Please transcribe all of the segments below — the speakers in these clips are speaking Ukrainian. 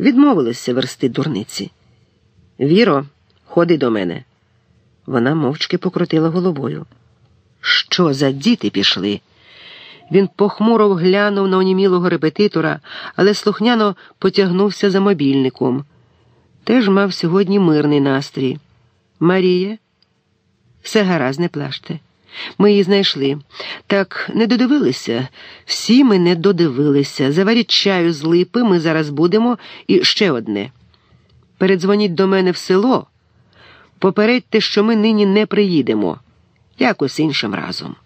відмовилися версти дурниці. Віро, ходи до мене. Вона мовчки покрутила головою. Що за діти пішли? Він похмуро глянув на онімілого репетитора, але слухняно потягнувся за мобільником. Теж мав сьогодні мирний настрій. Марія, все гаразд, не плачте. Ми її знайшли. Так не додивилися. Всі ми не додивилися. Заваріть чаю з липи, ми зараз будемо. І ще одне. Передзвоніть до мене в село. Попередьте, що ми нині не приїдемо. Якось іншим разом.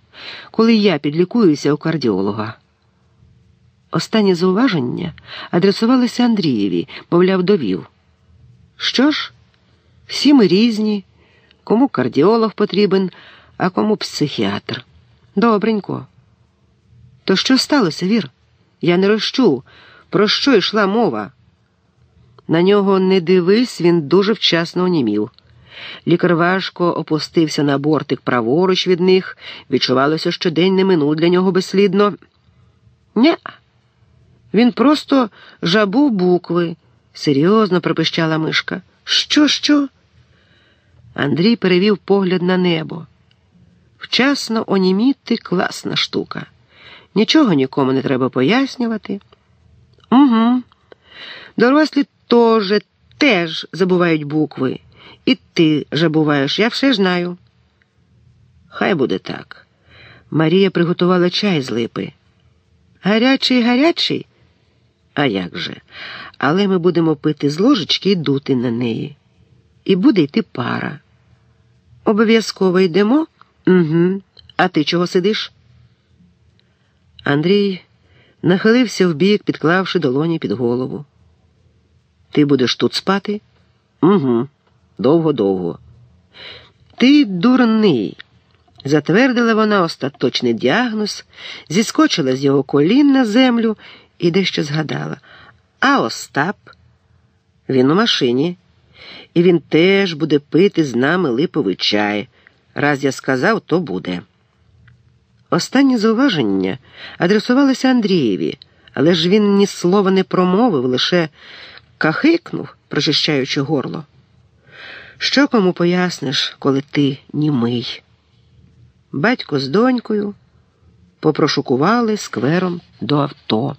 Коли я підлікуюся у кардіолога. Останнє зауваження адресувалося Андрієві, мовляв, довів. Що ж, всі ми різні, кому кардіолог потрібен, а кому психіатр. Добренько. То що сталося, Вір? Я не розчув, про що йшла мова. На нього не дивись, він дуже вчасно онімів. Лікар важко опустився на бортик праворуч від них, відчувалося, що день не минув для нього безслідно. Ня. Він просто жабув букви, серйозно пропищала мишка. Що, що? Андрій перевів погляд на небо. Вчасно оніміти класна штука. Нічого нікому не треба пояснювати. Угу. Дорослі теж, теж забувають букви. І ти забуваєш, я все знаю. Хай буде так. Марія приготувала чай з липи. Гарячий, гарячий? А як же? Але ми будемо пити з ложечки і дути на неї. І буде йти пара. Обов'язково йдемо? Угу. А ти чого сидиш? Андрій нахилився вбік, підклавши долоні під голову. Ти будеш тут спати? Угу. Довго-довго. Ти дурний, затвердила вона остаточний діагноз, зіскочила з його колін на землю і дещо згадала. А Остап, він у машині, і він теж буде пити з нами липовий чай. Раз я сказав, то буде. Останнє зауваження адресувалося Андрієві, але ж він ні слова не промовив, лише кахикнув, прочищаючи горло. Що кому поясниш, коли ти німий? Батько з донькою попрошукували сквером до авто.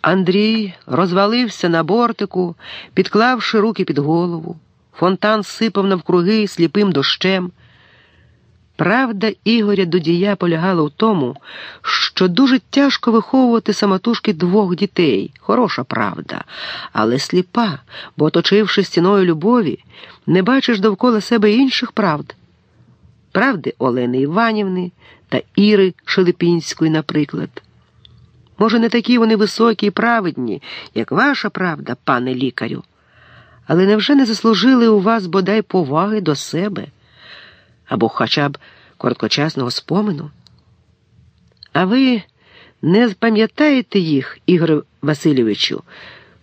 Андрій розвалився на бортику, підклавши руки під голову. Фонтан сипав навкруги сліпим дощем. Правда Ігоря Дудія полягала в тому, що дуже тяжко виховувати самотужки двох дітей. Хороша правда, але сліпа, бо, оточивши стіною любові, не бачиш довкола себе інших правд. Правди Олени Іванівни та Іри Шелепінської, наприклад. Може, не такі вони високі і праведні, як ваша правда, пане лікарю, але невже не заслужили у вас бодай поваги до себе? Або хоча б короткочасного спомину. А ви не пам'ятаєте їх, Ігор Васильовичу,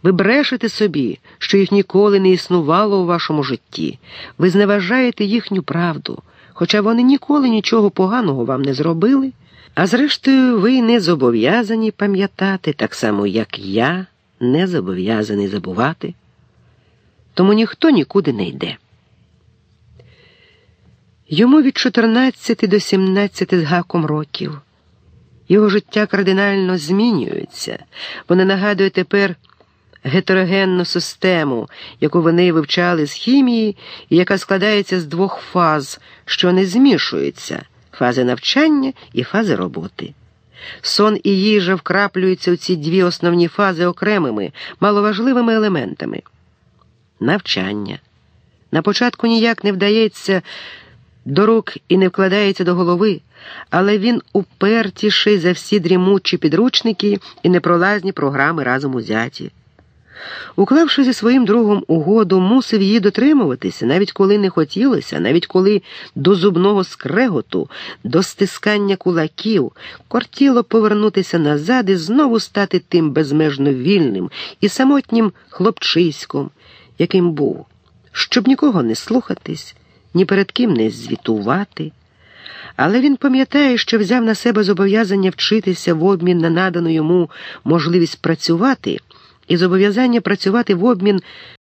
ви брешете собі, що їх ніколи не існувало у вашому житті, ви зневажаєте їхню правду, хоча вони ніколи нічого поганого вам не зробили, а зрештою, ви не зобов'язані пам'ятати, так само, як я не зобов'язаний забувати. Тому ніхто нікуди не йде. Йому від 14 до 17 з гаком років. Його життя кардинально змінюється, воно нагадує тепер гетерогенну систему, яку вони вивчали з хімії, і яка складається з двох фаз, що не змішуються фази навчання і фази роботи. Сон і їжа вкраплюються у ці дві основні фази окремими, маловажливими елементами. Навчання. На початку ніяк не вдається до рук і не вкладається до голови, але він упертіший за всі дрімучі підручники і непролазні програми разом узяті. Уклавши зі своїм другом угоду, мусив її дотримуватися, навіть коли не хотілося, навіть коли до зубного скреготу, до стискання кулаків кортіло повернутися назад і знову стати тим безмежно вільним і самотнім хлопчиськом, яким був, щоб нікого не слухатись ні перед ким не звітувати. Але він пам'ятає, що взяв на себе зобов'язання вчитися в обмін на надану йому можливість працювати і зобов'язання працювати в обмін